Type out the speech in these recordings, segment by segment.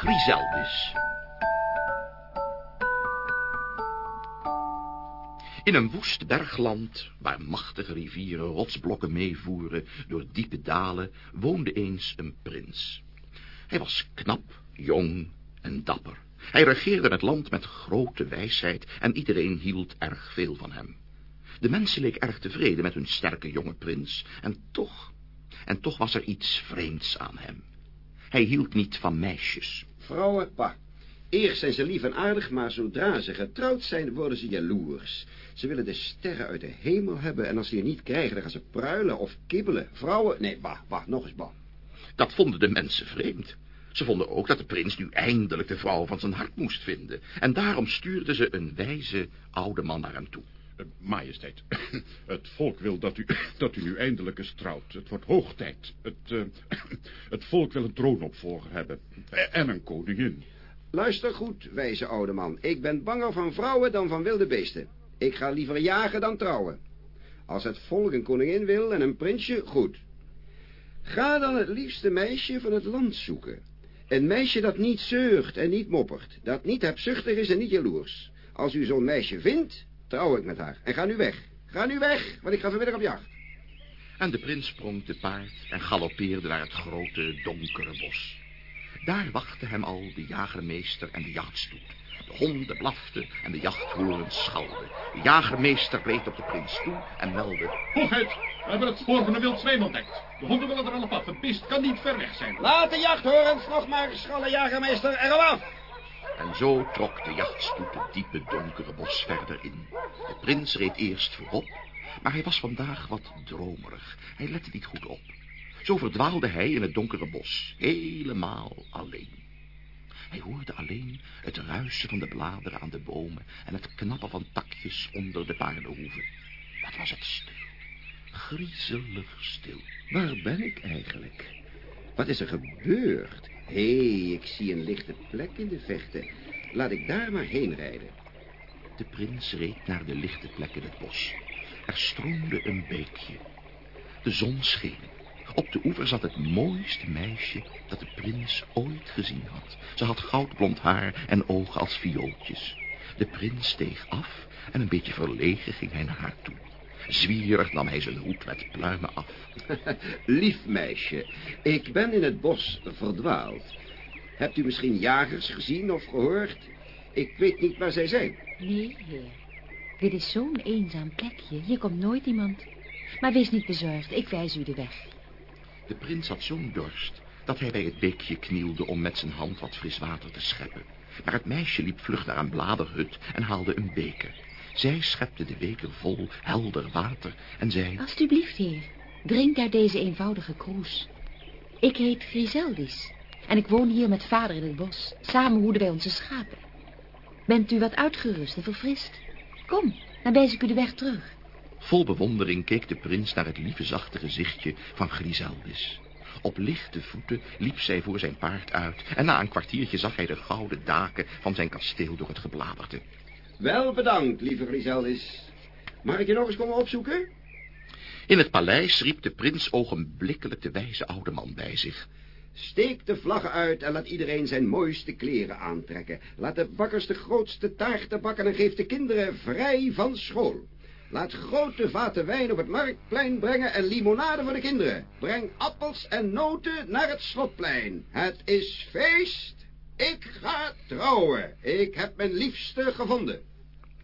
Griseldis. In een woest bergland, waar machtige rivieren rotsblokken meevoeren door diepe dalen, woonde eens een prins. Hij was knap, jong en dapper. Hij regeerde het land met grote wijsheid en iedereen hield erg veel van hem. De mensen leek erg tevreden met hun sterke jonge prins, en toch, en toch was er iets vreemds aan hem. Hij hield niet van meisjes. Vrouwen, pa. Eerst zijn ze lief en aardig, maar zodra ze getrouwd zijn, worden ze jaloers. Ze willen de sterren uit de hemel hebben en als ze je niet krijgen, dan gaan ze pruilen of kibbelen. Vrouwen, nee, bah, bah, nog eens bah. Dat vonden de mensen vreemd. Ze vonden ook dat de prins nu eindelijk de vrouw van zijn hart moest vinden. En daarom stuurden ze een wijze oude man naar hem toe. Uh, majesteit, het volk wil dat u, dat u nu eindelijk eens trouwt. Het wordt hoog tijd. Het, uh, het volk wil een troonopvolger hebben. En een koningin. Luister goed, wijze oude man. Ik ben banger van vrouwen dan van wilde beesten. Ik ga liever jagen dan trouwen. Als het volk een koningin wil en een prinsje, goed. Ga dan het liefste meisje van het land zoeken. Een meisje dat niet zeurt en niet moppert. Dat niet hebzuchtig is en niet jaloers. Als u zo'n meisje vindt, trouw ik met haar. En ga nu weg. Ga nu weg, want ik ga vanmiddag op jacht. En de prins sprong te paard en galoppeerde naar het grote, donkere bos. Daar wachtte hem al de jagermeester en de jachtstoet. De honden blaften en de jachthoorns schalden. De jagermeester reed op de prins toe en meldde... Hoogheid, we hebben het spoor van een wild zwijn ontdekt. De honden willen er al op af. Het beest kan niet ver weg zijn. Laat de jachthorens nog maar schallen, jagermeester, erop af. En zo trok de jachtstoet het diepe donkere bos verder in. De prins reed eerst voorop, maar hij was vandaag wat dromerig. Hij lette niet goed op. Zo verdwaalde hij in het donkere bos, helemaal alleen. Hij hoorde alleen het ruisen van de bladeren aan de bomen en het knappen van takjes onder de paardenhoeven. Wat was het stil. Griezelig stil. Waar ben ik eigenlijk? Wat is er gebeurd? Hé, hey, ik zie een lichte plek in de vechten. Laat ik daar maar heen rijden. De prins reed naar de lichte plek in het bos. Er stroomde een beekje. De zon scheen. Op de oever zat het mooiste meisje dat de prins ooit gezien had. Ze had goudblond haar en ogen als viooltjes. De prins steeg af en een beetje verlegen ging hij naar haar toe. Zwierig nam hij zijn hoed met pluimen af. Lief meisje, ik ben in het bos verdwaald. Hebt u misschien jagers gezien of gehoord? Ik weet niet waar zij zijn. Nee, heer. Dit is zo'n eenzaam plekje. Hier komt nooit iemand. Maar wees niet bezorgd, ik wijs u de weg. De prins had zo'n dorst dat hij bij het beekje knielde om met zijn hand wat fris water te scheppen. Maar het meisje liep vlug naar een bladerhut en haalde een beker. Zij schepte de beker vol helder water en zei... Alsjeblieft, heer, drink uit deze eenvoudige kroes. Ik heet Griseldis en ik woon hier met vader in het bos. Samen hoeden wij onze schapen. Bent u wat uitgerust en verfrist? Kom, dan wijs ik u de weg terug. Vol bewondering keek de prins naar het lieve zachte gezichtje van Griseldis. Op lichte voeten liep zij voor zijn paard uit... en na een kwartiertje zag hij de gouden daken van zijn kasteel door het gebladerte. Wel bedankt, lieve Griseldis. Mag ik je nog eens komen opzoeken? In het paleis riep de prins ogenblikkelijk de wijze oude man bij zich. Steek de vlaggen uit en laat iedereen zijn mooiste kleren aantrekken. Laat de bakkers de grootste taarten bakken en geef de kinderen vrij van school. Laat grote vaten wijn op het marktplein brengen en limonade voor de kinderen. Breng appels en noten naar het slotplein. Het is feest. Ik ga trouwen. Ik heb mijn liefste gevonden.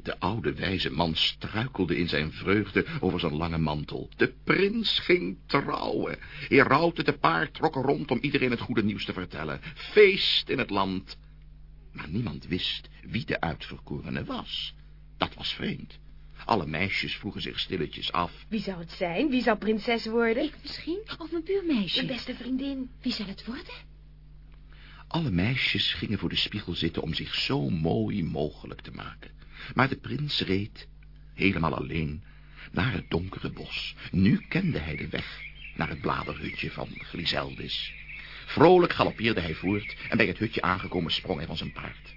De oude wijze man struikelde in zijn vreugde over zijn lange mantel. De prins ging trouwen. Heraute te paard trok rond om iedereen het goede nieuws te vertellen. Feest in het land. Maar niemand wist wie de uitverkorene was. Dat was vreemd. Alle meisjes vroegen zich stilletjes af. Wie zou het zijn? Wie zou prinses worden? Ik misschien? Of mijn buurmeisje? Mijn beste vriendin. Wie zal het worden? Alle meisjes gingen voor de spiegel zitten om zich zo mooi mogelijk te maken. Maar de prins reed, helemaal alleen, naar het donkere bos. Nu kende hij de weg naar het bladerhutje van Griseldis. Vrolijk galoppeerde hij voort en bij het hutje aangekomen sprong hij van zijn paard.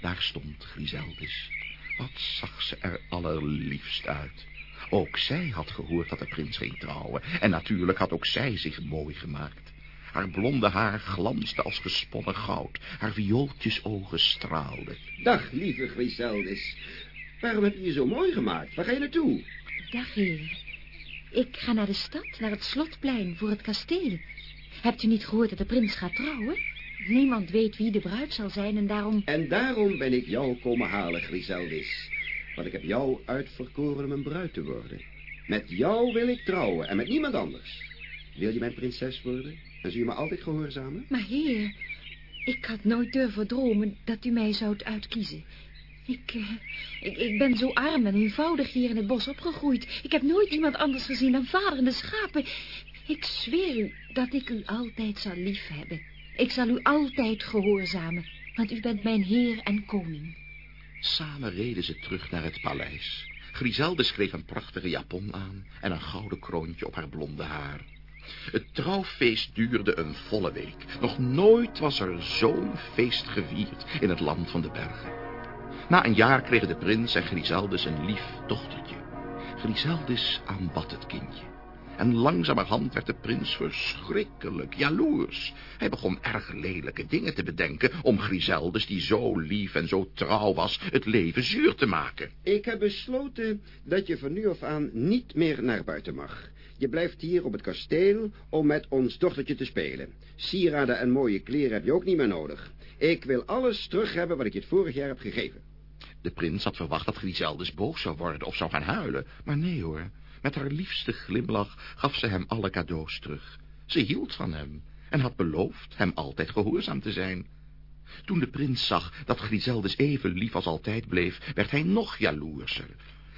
Daar stond Griseldis. Wat zag ze er allerliefst uit. Ook zij had gehoord dat de prins ging trouwen. En natuurlijk had ook zij zich mooi gemaakt. Haar blonde haar glansde als gesponnen goud. Haar viooltjesogen straalden. Dag, lieve Griseldis. Waarom heb je je zo mooi gemaakt? Waar ga je naartoe? Dag, heer. Ik ga naar de stad, naar het slotplein, voor het kasteel. Hebt u niet gehoord dat de prins gaat trouwen? Niemand weet wie de bruid zal zijn en daarom... En daarom ben ik jou komen halen, Griseldis. Want ik heb jou uitverkoren om een bruid te worden. Met jou wil ik trouwen en met niemand anders. Wil je mijn prinses worden? En zul je me altijd gehoorzamen? Maar heer, ik had nooit durven dromen dat u mij zoudt uitkiezen. Ik, eh, ik, ik ben zo arm en eenvoudig hier in het bos opgegroeid. Ik heb nooit iemand anders gezien dan vader en de schapen. Ik zweer u dat ik u altijd zal liefhebben. Ik zal u altijd gehoorzamen, want u bent mijn heer en koning. Samen reden ze terug naar het paleis. Griseldes kreeg een prachtige japon aan en een gouden kroontje op haar blonde haar. Het trouwfeest duurde een volle week. Nog nooit was er zo'n feest gevierd in het land van de bergen. Na een jaar kregen de prins en Griseldes een lief dochtertje. Griseldes aanbad het kindje. En langzamerhand werd de prins verschrikkelijk jaloers. Hij begon erg lelijke dingen te bedenken om Griseldes, die zo lief en zo trouw was, het leven zuur te maken. Ik heb besloten dat je van nu af aan niet meer naar buiten mag. Je blijft hier op het kasteel om met ons dochtertje te spelen. Sieraden en mooie kleren heb je ook niet meer nodig. Ik wil alles terug hebben wat ik je het vorig jaar heb gegeven. De prins had verwacht dat Griseldes boos zou worden of zou gaan huilen. Maar nee hoor, met haar liefste glimlach gaf ze hem alle cadeaus terug. Ze hield van hem en had beloofd hem altijd gehoorzaam te zijn. Toen de prins zag dat Griseldes even lief als altijd bleef, werd hij nog jaloerser.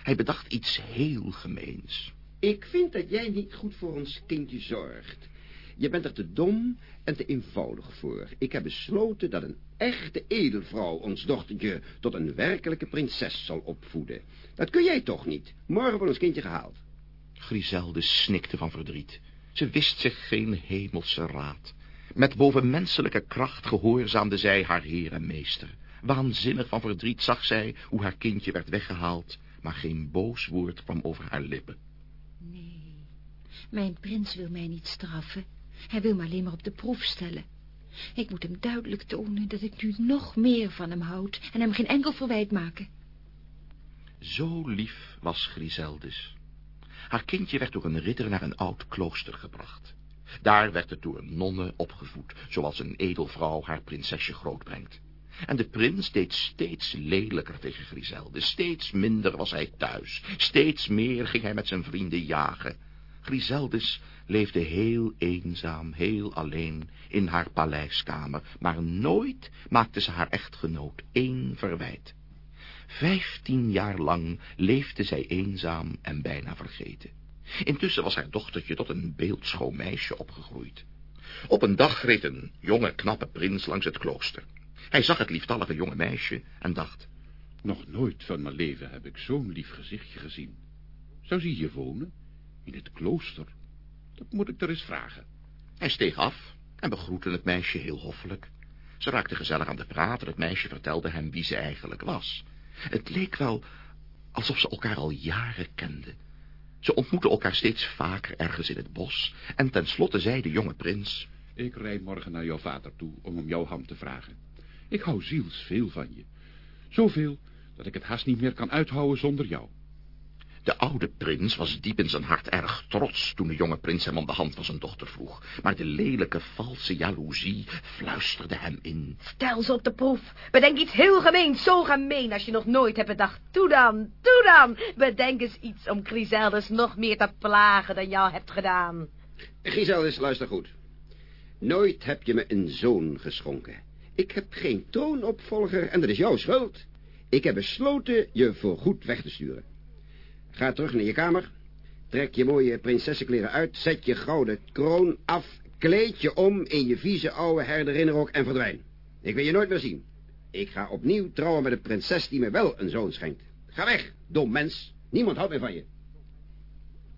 Hij bedacht iets heel gemeens. Ik vind dat jij niet goed voor ons kindje zorgt. Je bent er te dom en te eenvoudig voor. Ik heb besloten dat een echte edelvrouw ons dochtertje tot een werkelijke prinses zal opvoeden. Dat kun jij toch niet. Morgen wordt ons kindje gehaald. Griselde snikte van verdriet. Ze wist zich geen hemelse raad. Met bovenmenselijke kracht gehoorzaamde zij haar heer en meester. Waanzinnig van verdriet zag zij hoe haar kindje werd weggehaald, maar geen boos woord kwam over haar lippen. Nee, mijn prins wil mij niet straffen. Hij wil me alleen maar op de proef stellen. Ik moet hem duidelijk tonen dat ik nu nog meer van hem houd en hem geen enkel verwijt maken. Zo lief was Griseldes. Haar kindje werd door een ridder naar een oud klooster gebracht. Daar werd het door een nonne opgevoed, zoals een edelvrouw haar prinsesje grootbrengt. En de prins deed steeds lelijker tegen Griselde. Steeds minder was hij thuis. Steeds meer ging hij met zijn vrienden jagen. Griseldes leefde heel eenzaam, heel alleen in haar paleiskamer, maar nooit maakte ze haar echtgenoot één verwijt. Vijftien jaar lang leefde zij eenzaam en bijna vergeten. Intussen was haar dochtertje tot een beeldschoon meisje opgegroeid. Op een dag reed een jonge, knappe prins langs het klooster. Hij zag het lieftallige jonge meisje en dacht... Nog nooit van mijn leven heb ik zo'n lief gezichtje gezien. Zou ze hier wonen? In het klooster? Dat moet ik er eens vragen. Hij steeg af en begroette het meisje heel hoffelijk. Ze raakten gezellig aan de praat en het meisje vertelde hem wie ze eigenlijk was. Het leek wel alsof ze elkaar al jaren kenden. Ze ontmoetten elkaar steeds vaker ergens in het bos en tenslotte zei de jonge prins... Ik rijd morgen naar jouw vader toe om om jouw hand te vragen. Ik hou zielsveel van je. Zoveel dat ik het haast niet meer kan uithouden zonder jou. De oude prins was diep in zijn hart erg trots toen de jonge prins hem om de hand van zijn dochter vroeg. Maar de lelijke, valse jaloezie fluisterde hem in. Stel ze op de proef. Bedenk iets heel gemeens, zo gemeen als je nog nooit hebt bedacht. Doe dan, doe dan. Bedenk eens iets om Griseldes nog meer te plagen dan jou hebt gedaan. Griseldes, luister goed. Nooit heb je me een zoon geschonken. Ik heb geen troonopvolger en dat is jouw schuld. Ik heb besloten je voorgoed weg te sturen. Ga terug naar je kamer. Trek je mooie prinsessenkleren uit. Zet je gouden kroon af. Kleed je om in je vieze oude herderinnenrok en verdwijn. Ik wil je nooit meer zien. Ik ga opnieuw trouwen met een prinses die me wel een zoon schenkt. Ga weg, dom mens. Niemand houdt meer van je.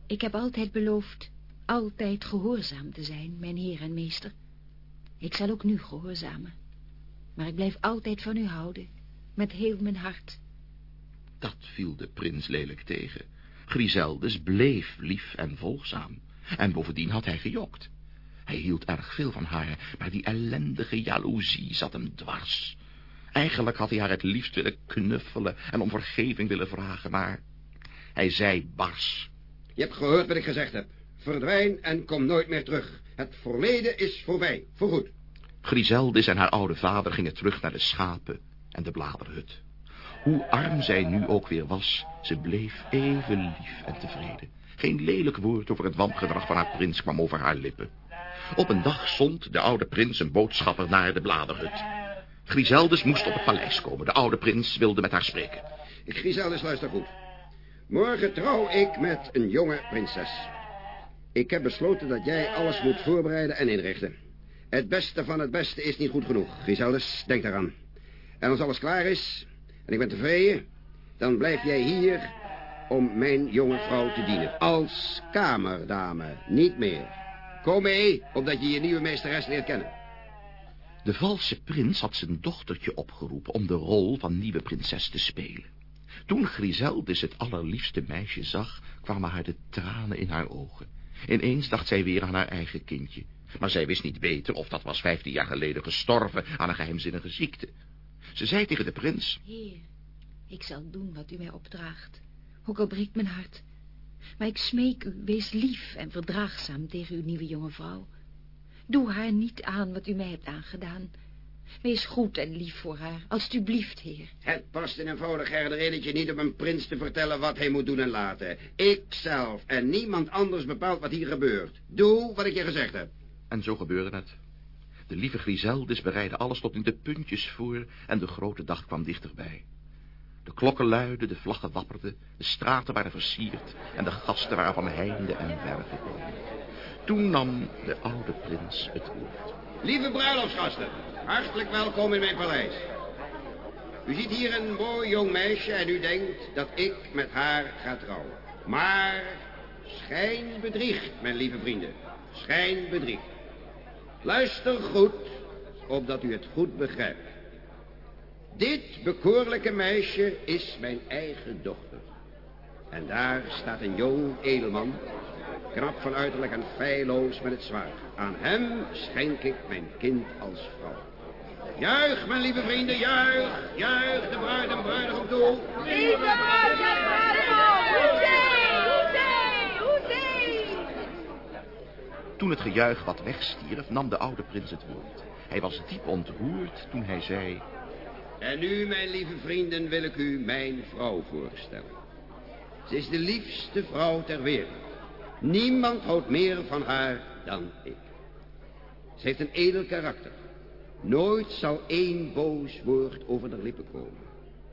Ik heb altijd beloofd altijd gehoorzaam te zijn, mijn heer en meester. Ik zal ook nu gehoorzamen. Maar ik blijf altijd van u houden, met heel mijn hart. Dat viel de prins lelijk tegen. Griseldes bleef lief en volgzaam. En bovendien had hij gejokt. Hij hield erg veel van haar, maar die ellendige jaloezie zat hem dwars. Eigenlijk had hij haar het liefst willen knuffelen en om vergeving willen vragen, maar hij zei bars. Je hebt gehoord wat ik gezegd heb. Verdwijn en kom nooit meer terug. Het verleden is voorbij, voorgoed. Griseldis en haar oude vader gingen terug naar de schapen en de bladerhut. Hoe arm zij nu ook weer was, ze bleef even lief en tevreden. Geen lelijk woord over het wangedrag van haar prins kwam over haar lippen. Op een dag zond de oude prins een boodschapper naar de bladerhut. Griseldis moest op het paleis komen. De oude prins wilde met haar spreken. Griseldis, luister goed. Morgen trouw ik met een jonge prinses. Ik heb besloten dat jij alles moet voorbereiden en inrichten. Het beste van het beste is niet goed genoeg. Griseldis, denk daaraan. En als alles klaar is, en ik ben tevreden... dan blijf jij hier om mijn jonge vrouw te dienen. Als kamerdame, niet meer. Kom mee, opdat je je nieuwe meesteres leert kennen. De valse prins had zijn dochtertje opgeroepen om de rol van nieuwe prinses te spelen. Toen Griseldis het allerliefste meisje zag, kwamen haar de tranen in haar ogen. Ineens dacht zij weer aan haar eigen kindje. Maar zij wist niet beter of dat was vijftien jaar geleden gestorven aan een geheimzinnige ziekte. Ze zei tegen de prins... Heer, ik zal doen wat u mij opdraagt. Ook al breekt mijn hart. Maar ik smeek u, wees lief en verdraagzaam tegen uw nieuwe jonge vrouw. Doe haar niet aan wat u mij hebt aangedaan. Wees goed en lief voor haar, alstublieft, heer. Het past in eenvoudig herderinnetje niet om een prins te vertellen wat hij moet doen en laten. Ik zelf en niemand anders bepaalt wat hier gebeurt. Doe wat ik je gezegd heb. En zo gebeurde het. De lieve Griseldis bereidde alles tot in de puntjes voor en de grote dag kwam dichterbij. De klokken luidden, de vlaggen wapperden, de straten waren versierd en de gasten waren van heinde en ver gekomen. Toen nam de oude prins het woord. Lieve bruiloftsgasten, hartelijk welkom in mijn paleis. U ziet hier een mooi jong meisje en u denkt dat ik met haar ga trouwen. Maar schijn bedriegt, mijn lieve vrienden. Schijn bedriegt. Luister goed, opdat u het goed begrijpt. Dit bekoorlijke meisje is mijn eigen dochter. En daar staat een jong edelman, knap van uiterlijk en feilloos met het zwaard. Aan hem schenk ik mijn kind als vrouw. Juich, mijn lieve vrienden, juich, juich de bruid en bruidegom toe. Lieve bruid en Toen het gejuich wat wegstierf, nam de oude prins het woord. Hij was diep ontroerd toen hij zei... En nu, mijn lieve vrienden, wil ik u mijn vrouw voorstellen. Ze is de liefste vrouw ter wereld. Niemand houdt meer van haar dan ik. Ze heeft een edel karakter. Nooit zal één boos woord over haar lippen komen.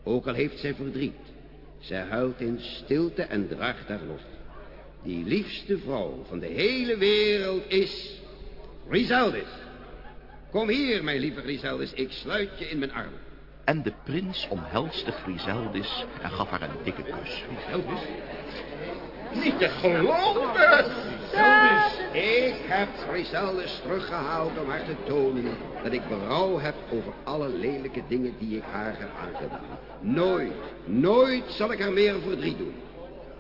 Ook al heeft zij verdriet. Zij huilt in stilte en draagt haar lot. Die liefste vrouw van de hele wereld is... Griseldis. Kom hier, mijn lieve Griseldis. Ik sluit je in mijn armen. En de prins omhelste Griseldis en gaf haar een dikke kus. Griseldis? Niet te geloven! Ik heb Griseldis teruggehaald om haar te tonen dat ik berouw heb over alle lelijke dingen die ik haar heb aangedaan. Nooit, nooit zal ik haar meer verdriet doen.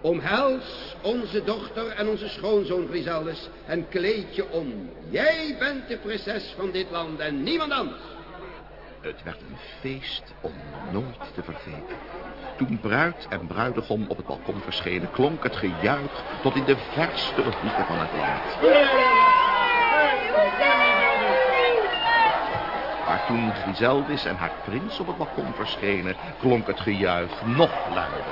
Omhels onze dochter en onze schoonzoon Griseldis en kleed je om. Jij bent de prinses van dit land en niemand anders. Het werd een feest om nooit te vergeten. Toen bruid en bruidegom op het balkon verschenen, klonk het gejuich tot in de verste hoeken van het land. Maar toen Griseldis en haar prins op het balkon verschenen, klonk het gejuich nog luider.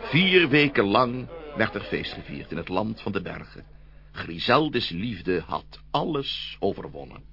Vier weken lang werd er feest gevierd in het land van de bergen. Griseldis liefde had alles overwonnen.